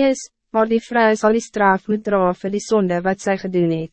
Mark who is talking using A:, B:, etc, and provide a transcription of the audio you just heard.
A: is, maar die vrou sal die straf moet dra vir die sonde wat zij gedoen het.